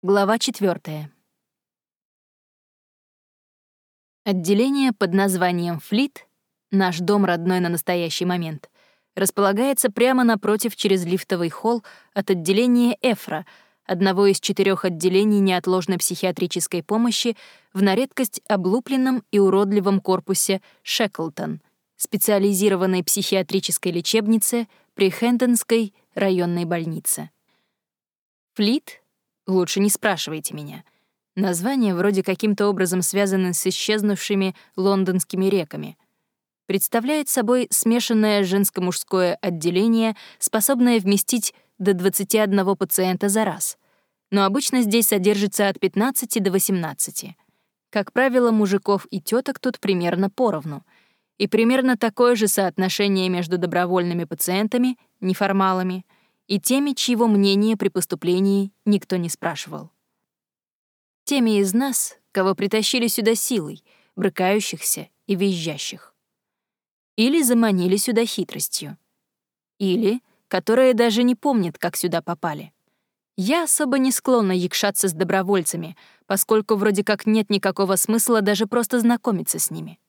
Глава 4. Отделение под названием «Флит», наш дом родной на настоящий момент, располагается прямо напротив через лифтовый холл от отделения «Эфра», одного из четырех отделений неотложной психиатрической помощи в на редкость облупленном и уродливом корпусе Шеклтон, специализированной психиатрической лечебнице при Хэндонской районной больнице. Флит Лучше не спрашивайте меня. Название вроде каким-то образом связано с исчезнувшими лондонскими реками. Представляет собой смешанное женско-мужское отделение, способное вместить до 21 пациента за раз. Но обычно здесь содержится от 15 до 18. Как правило, мужиков и теток тут примерно поровну. И примерно такое же соотношение между добровольными пациентами, неформалами — и теми, чьего мнения при поступлении никто не спрашивал. Теми из нас, кого притащили сюда силой, брыкающихся и визжащих. Или заманили сюда хитростью. Или которые даже не помнят, как сюда попали. Я особо не склонна якшаться с добровольцами, поскольку вроде как нет никакого смысла даже просто знакомиться с ними.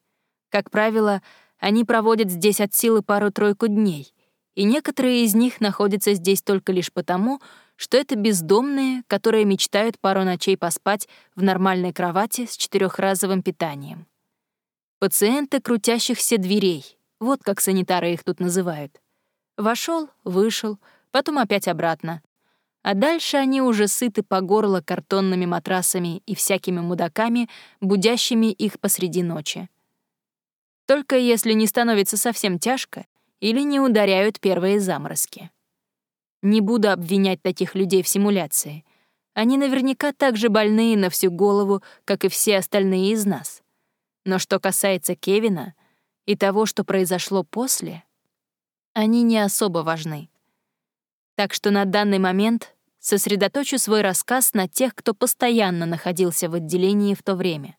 Как правило, они проводят здесь от силы пару-тройку дней, и некоторые из них находятся здесь только лишь потому, что это бездомные, которые мечтают пару ночей поспать в нормальной кровати с четырехразовым питанием. Пациенты крутящихся дверей, вот как санитары их тут называют. Вошел, вышел, потом опять обратно. А дальше они уже сыты по горло картонными матрасами и всякими мудаками, будящими их посреди ночи. Только если не становится совсем тяжко — или не ударяют первые заморозки. Не буду обвинять таких людей в симуляции. Они наверняка так же больные на всю голову, как и все остальные из нас. Но что касается Кевина и того, что произошло после, они не особо важны. Так что на данный момент сосредоточу свой рассказ на тех, кто постоянно находился в отделении в то время.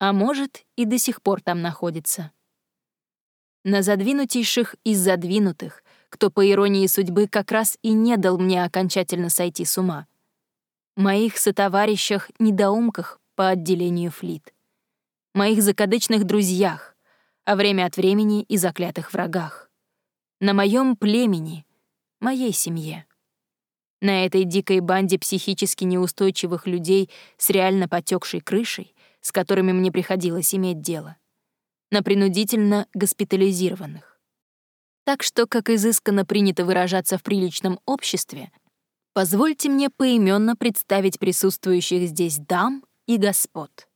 А может, и до сих пор там находится на задвинутейших из задвинутых, кто, по иронии судьбы, как раз и не дал мне окончательно сойти с ума. Моих сотоварищах-недоумках по отделению флит. Моих закадычных друзьях, а время от времени и заклятых врагах. На моем племени, моей семье. На этой дикой банде психически неустойчивых людей с реально потекшей крышей, с которыми мне приходилось иметь дело на принудительно госпитализированных. Так что, как изысканно принято выражаться в приличном обществе, позвольте мне поименно представить присутствующих здесь дам и господ.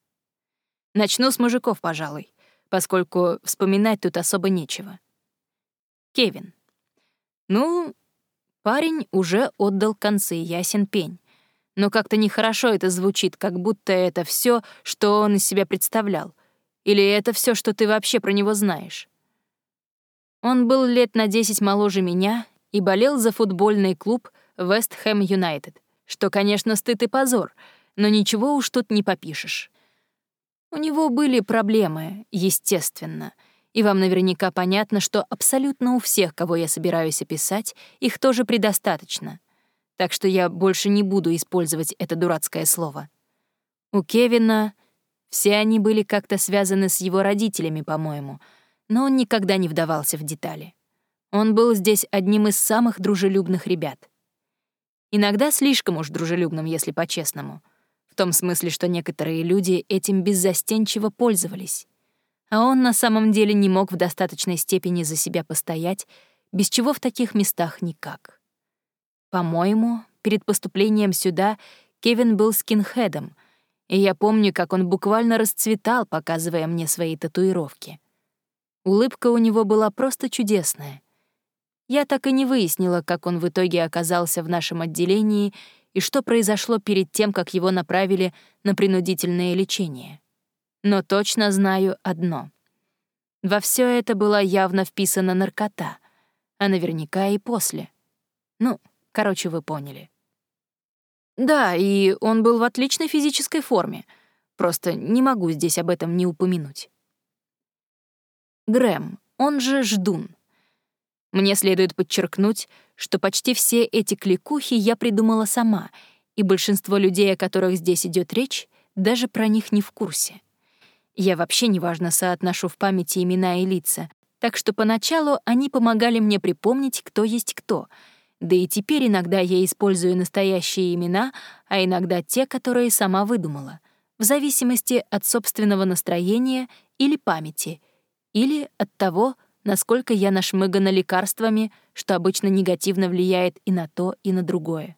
Начну с мужиков, пожалуй, поскольку вспоминать тут особо нечего. Кевин. Ну, парень уже отдал концы, ясен пень. Но как-то нехорошо это звучит, как будто это все, что он из себя представлял — или это все, что ты вообще про него знаешь? Он был лет на 10 моложе меня и болел за футбольный клуб Вест Хэм Юнайтед, что, конечно, стыд и позор, но ничего уж тут не попишешь. У него были проблемы, естественно, и вам наверняка понятно, что абсолютно у всех, кого я собираюсь описать, их тоже предостаточно. Так что я больше не буду использовать это дурацкое слово. У Кевина все они были как-то связаны с его родителями, по-моему, но он никогда не вдавался в детали. Он был здесь одним из самых дружелюбных ребят. Иногда слишком уж дружелюбным, если по-честному. В том смысле, что некоторые люди этим беззастенчиво пользовались. А он на самом деле не мог в достаточной степени за себя постоять, без чего в таких местах никак. По-моему, перед поступлением сюда Кевин был скинхедом — и я помню, как он буквально расцветал, показывая мне свои татуировки. Улыбка у него была просто чудесная. Я так и не выяснила, как он в итоге оказался в нашем отделении и что произошло перед тем, как его направили на принудительное лечение. Но точно знаю одно. Во все это была явно вписана наркота, а наверняка и после. Ну, короче, вы поняли. Да, и он был в отличной физической форме. Просто не могу здесь об этом не упомянуть. Грэм, он же Ждун. Мне следует подчеркнуть, что почти все эти кликухи я придумала сама, и большинство людей, о которых здесь идет речь, даже про них не в курсе. Я вообще неважно соотношу в памяти имена и лица, так что поначалу они помогали мне припомнить, кто есть кто. Да и теперь иногда я использую настоящие имена, а иногда те, которые сама выдумала, в зависимости от собственного настроения или памяти, или от того, насколько я нашмыгана лекарствами, что обычно негативно влияет и на то, и на другое.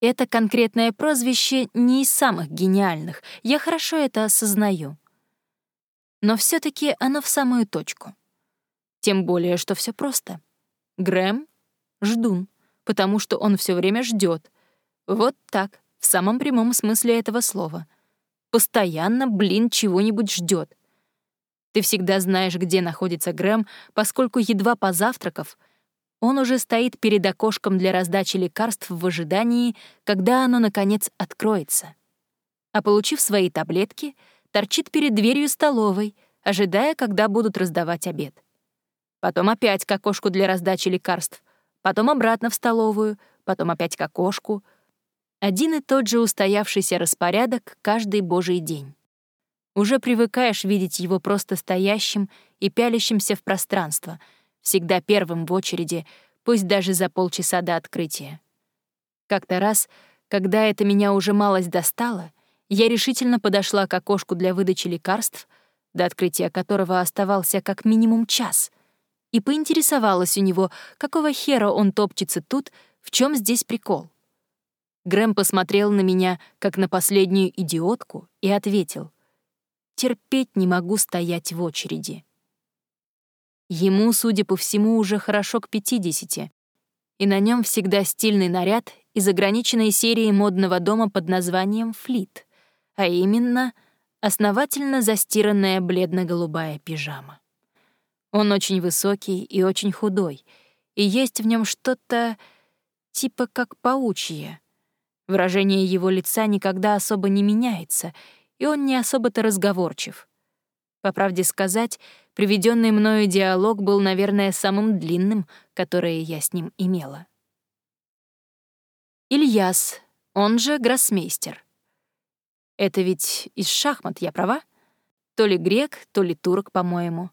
Это конкретное прозвище не из самых гениальных, я хорошо это осознаю. Но все таки оно в самую точку. Тем более, что все просто. Грэм — ждун, потому что он все время ждет. Вот так, в самом прямом смысле этого слова. Постоянно, блин, чего-нибудь ждет. Ты всегда знаешь, где находится Грэм, поскольку едва позавтракав, он уже стоит перед окошком для раздачи лекарств в ожидании, когда оно, наконец, откроется. А получив свои таблетки, торчит перед дверью столовой, ожидая, когда будут раздавать обед потом опять к окошку для раздачи лекарств, потом обратно в столовую, потом опять к окошку. Один и тот же устоявшийся распорядок каждый божий день. Уже привыкаешь видеть его просто стоящим и пялящимся в пространство, всегда первым в очереди, пусть даже за полчаса до открытия. Как-то раз, когда это меня уже малость достало, я решительно подошла к окошку для выдачи лекарств, до открытия которого оставался как минимум час — и поинтересовалась у него, какого хера он топчется тут, в чем здесь прикол. Грэм посмотрел на меня, как на последнюю идиотку, и ответил. «Терпеть не могу стоять в очереди». Ему, судя по всему, уже хорошо к 50, и на нем всегда стильный наряд из ограниченной серии модного дома под названием «Флит», а именно основательно застиранная бледно-голубая пижама. Он очень высокий и очень худой, и есть в нем что-то типа как паучье. Выражение его лица никогда особо не меняется, и он не особо-то разговорчив. По правде сказать, приведенный мною диалог был, наверное, самым длинным, которое я с ним имела. Ильяс, он же гроссмейстер. Это ведь из шахмат, я права? То ли грек, то ли турок, по-моему.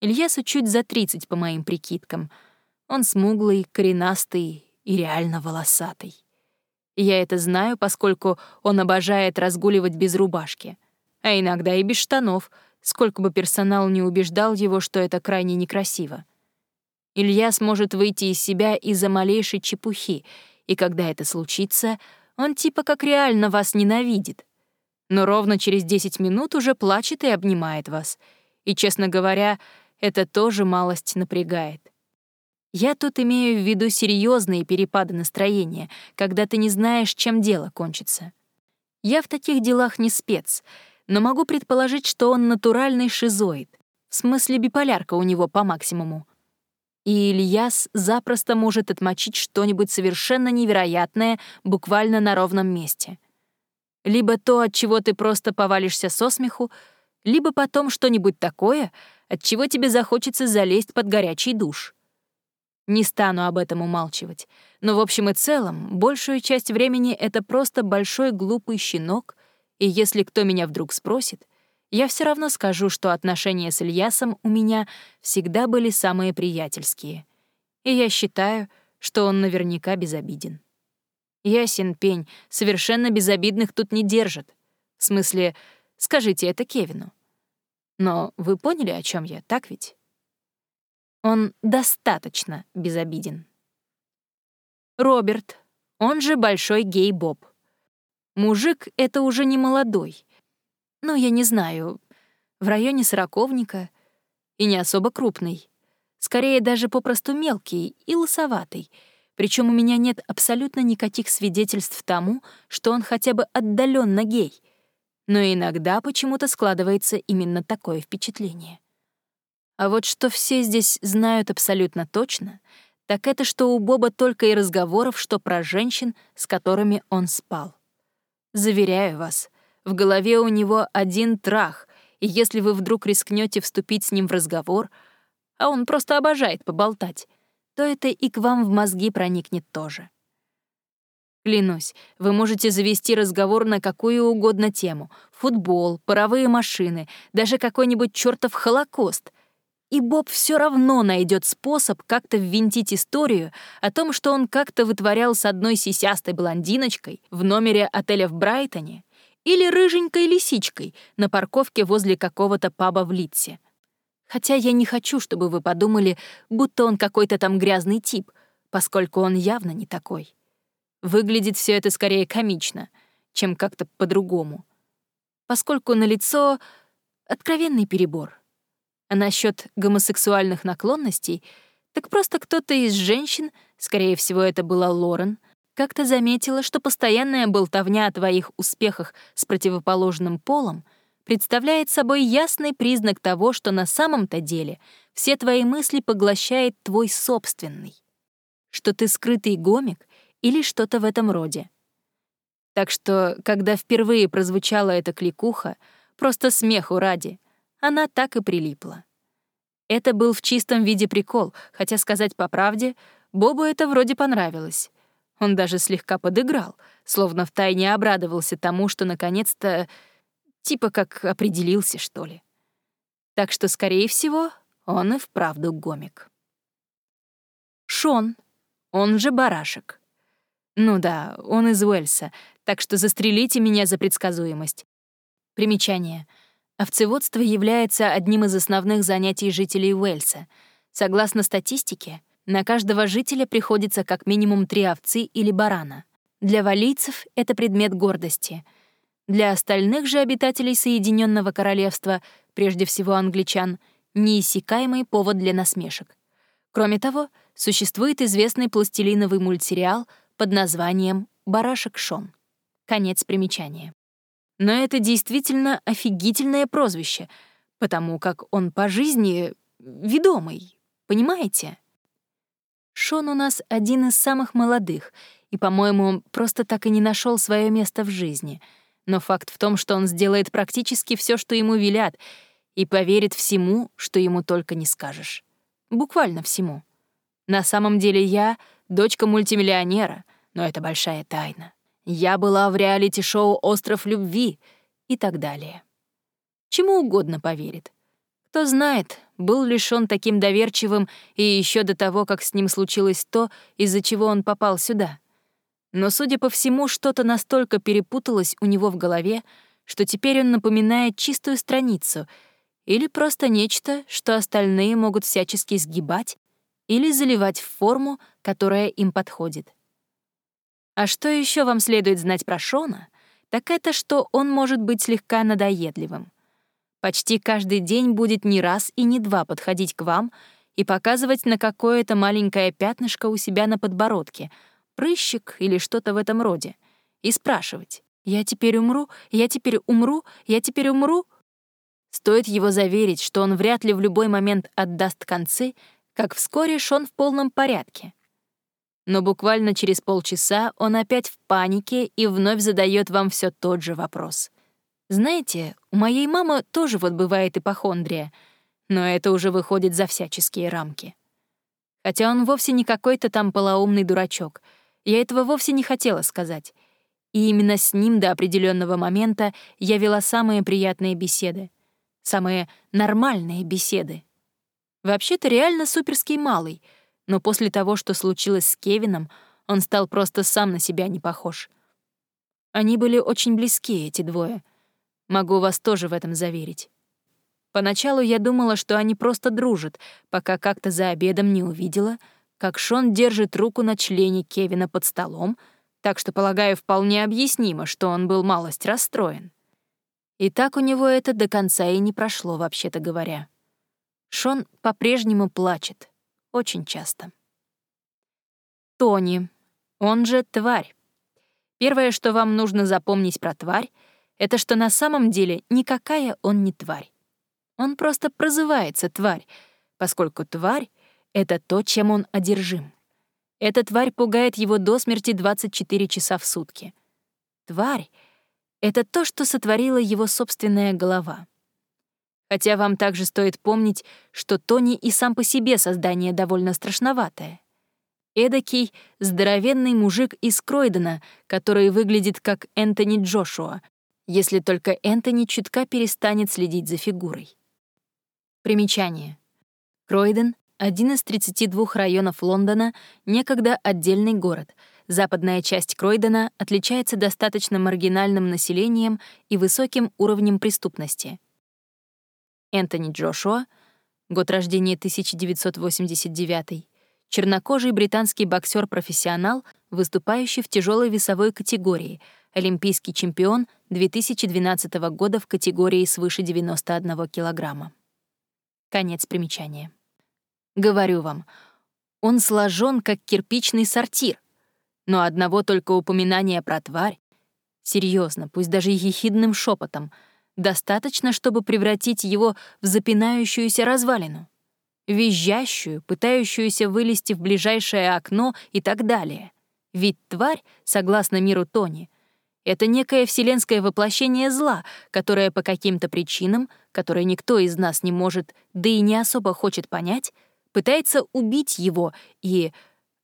Ильясу чуть за 30 по моим прикидкам. Он смуглый, коренастый и реально волосатый. Я это знаю, поскольку он обожает разгуливать без рубашки. А иногда и без штанов, сколько бы персонал не убеждал его, что это крайне некрасиво. Илья сможет выйти из себя из-за малейшей чепухи, и когда это случится, он типа как реально вас ненавидит. Но ровно через 10 минут уже плачет и обнимает вас. И, честно говоря, это тоже малость напрягает. Я тут имею в виду серьезные перепады настроения, когда ты не знаешь, чем дело кончится. Я в таких делах не спец, но могу предположить, что он натуральный шизоид, в смысле биполярка у него по максимуму. И Ильяс запросто может отмочить что-нибудь совершенно невероятное буквально на ровном месте. Либо то, от чего ты просто повалишься со смеху, либо потом что-нибудь такое, от чего тебе захочется залезть под горячий душ. Не стану об этом умалчивать, но в общем и целом большую часть времени это просто большой глупый щенок, и если кто меня вдруг спросит, я все равно скажу, что отношения с Ильясом у меня всегда были самые приятельские. И я считаю, что он наверняка безобиден. Ясен пень, совершенно безобидных тут не держит. В смысле, Скажите это Кевину. Но вы поняли, о чем я, так ведь? Он достаточно безобиден. Роберт, он же большой гей-боб. Мужик — это уже не молодой. Ну, я не знаю, в районе сороковника и не особо крупный. Скорее даже попросту мелкий и лысоватый. Причем у меня нет абсолютно никаких свидетельств тому, что он хотя бы отдаленно гей — но иногда почему-то складывается именно такое впечатление. А вот что все здесь знают абсолютно точно, так это что у Боба только и разговоров, что про женщин, с которыми он спал. Заверяю вас, в голове у него один трах, и если вы вдруг рискнете вступить с ним в разговор, а он просто обожает поболтать, то это и к вам в мозги проникнет тоже. Клянусь, вы можете завести разговор на какую угодно тему. Футбол, паровые машины, даже какой-нибудь чертов Холокост. И Боб все равно найдет способ как-то ввинтить историю о том, что он как-то вытворял с одной сисястой блондиночкой в номере отеля в Брайтоне или рыженькой лисичкой на парковке возле какого-то паба в Литсе. Хотя я не хочу, чтобы вы подумали, будто он какой-то там грязный тип, поскольку он явно не такой. Выглядит все это скорее комично, чем как-то по-другому. Поскольку на лицо откровенный перебор. А насчет гомосексуальных наклонностей, так просто кто-то из женщин, скорее всего, это была Лорен, как-то заметила, что постоянная болтовня о твоих успехах с противоположным полом представляет собой ясный признак того, что на самом-то деле все твои мысли поглощает твой собственный. Что ты скрытый гомик или что-то в этом роде. Так что, когда впервые прозвучала эта кликуха, просто смеху ради, она так и прилипла. Это был в чистом виде прикол, хотя сказать по правде, Бобу это вроде понравилось. Он даже слегка подыграл, словно втайне обрадовался тому, что наконец-то типа как определился, что ли. Так что, скорее всего, он и вправду гомик. Шон, он же барашек. Ну да, он из Уэльса, так что застрелите меня за предсказуемость. Примечание. Овцеводство является одним из основных занятий жителей Уэльса. Согласно статистике, на каждого жителя приходится как минимум три овцы или барана. Для валийцев это предмет гордости. Для остальных же обитателей Соединенного Королевства, прежде всего англичан, неиссякаемый повод для насмешек. Кроме того, существует известный пластилиновый мультсериал — под названием «Барашек Шон». Конец примечания. Но это действительно офигительное прозвище, потому как он по жизни ведомый, понимаете? Шон у нас один из самых молодых, и, по-моему, просто так и не нашел свое место в жизни. Но факт в том, что он сделает практически все, что ему велят, и поверит всему, что ему только не скажешь. Буквально всему. На самом деле я — дочка мультимиллионера, но это большая тайна. Я была в реалити-шоу «Остров любви» и так далее. Чему угодно поверит. Кто знает, был ли он таким доверчивым и еще до того, как с ним случилось то, из-за чего он попал сюда. Но, судя по всему, что-то настолько перепуталось у него в голове, что теперь он напоминает чистую страницу или просто нечто, что остальные могут всячески сгибать или заливать в форму, которая им подходит. А что еще вам следует знать про Шона, так это, что он может быть слегка надоедливым. Почти каждый день будет не раз и не два подходить к вам и показывать на какое-то маленькое пятнышко у себя на подбородке, прыщик или что-то в этом роде, и спрашивать «Я теперь умру? Я теперь умру? Я теперь умру?» Стоит его заверить, что он вряд ли в любой момент отдаст концы, как вскоре Шон в полном порядке — но буквально через полчаса он опять в панике и вновь задает вам все тот же вопрос. Знаете, у моей мамы тоже вот бывает ипохондрия, но это уже выходит за всяческие рамки. Хотя он вовсе не какой-то там полоумный дурачок. Я этого вовсе не хотела сказать. И именно с ним до определенного момента я вела самые приятные беседы. Самые нормальные беседы. Вообще-то реально суперский малый — но после того, что случилось с Кевином, он стал просто сам на себя не похож. Они были очень близки, эти двое. Могу вас тоже в этом заверить. Поначалу я думала, что они просто дружат, пока как-то за обедом не увидела, как Шон держит руку на члене Кевина под столом, так что, полагаю, вполне объяснимо, что он был малость расстроен. И так у него это до конца и не прошло, вообще-то говоря. Шон по-прежнему плачет, очень часто. Тони, он же тварь. Первое, что вам нужно запомнить про тварь, это что на самом деле никакая он не тварь. Он просто прозывается тварь, поскольку тварь — это то, чем он одержим. Эта тварь пугает его до смерти 24 часа в сутки. Тварь — это то, что сотворила его собственная голова. Хотя вам также стоит помнить, что Тони и сам по себе создание довольно страшноватое. Эдакий здоровенный мужик из Кройдена, который выглядит как Энтони Джошуа, если только Энтони чутка перестанет следить за фигурой. Примечание. Кройден — один из 32 районов Лондона, некогда отдельный город. Западная часть Кройдена отличается достаточно маргинальным населением и высоким уровнем преступности. Энтони Джошуа, год рождения 1989 чернокожий британский боксер-профессионал, выступающий в тяжелой весовой категории, олимпийский чемпион 2012 года в категории свыше 91 килограмма. Конец примечания. Говорю вам, он сложен как кирпичный сортир, но одного только упоминания про тварь, серьезно, пусть даже ехидным шепотом, достаточно, чтобы превратить его в запинающуюся развалину визжащую, пытающуюся вылезти в ближайшее окно и так далее. Ведь тварь, согласно миру Тони, это некое вселенское воплощение зла, которое по каким-то причинам, которые никто из нас не может, да и не особо хочет понять, пытается убить его и...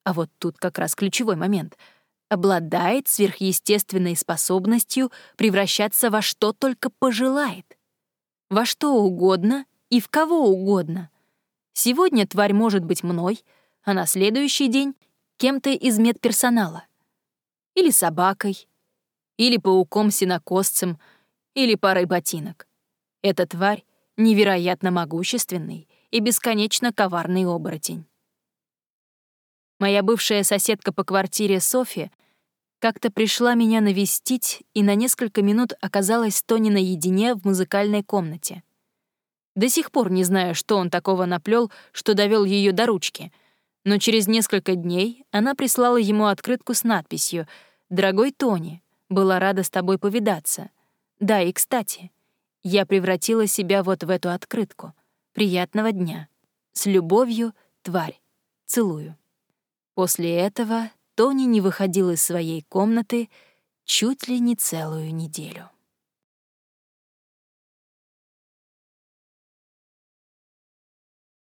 А вот тут как раз ключевой момент — обладает сверхъестественной способностью превращаться во что только пожелает. Во что угодно и в кого угодно. Сегодня тварь может быть мной, а на следующий день — кем-то из медперсонала. Или собакой, или пауком-синокосцем, или парой ботинок. Эта тварь невероятно могущественный и бесконечно коварный оборотень. Моя бывшая соседка по квартире Софи как-то пришла меня навестить и на несколько минут оказалась Тони наедине в музыкальной комнате. До сих пор не знаю, что он такого наплел, что довел ее до ручки. Но через несколько дней она прислала ему открытку с надписью «Дорогой Тони, была рада с тобой повидаться. Да, и кстати, я превратила себя вот в эту открытку. Приятного дня. С любовью, тварь. Целую». После этого Тони не выходил из своей комнаты чуть ли не целую неделю.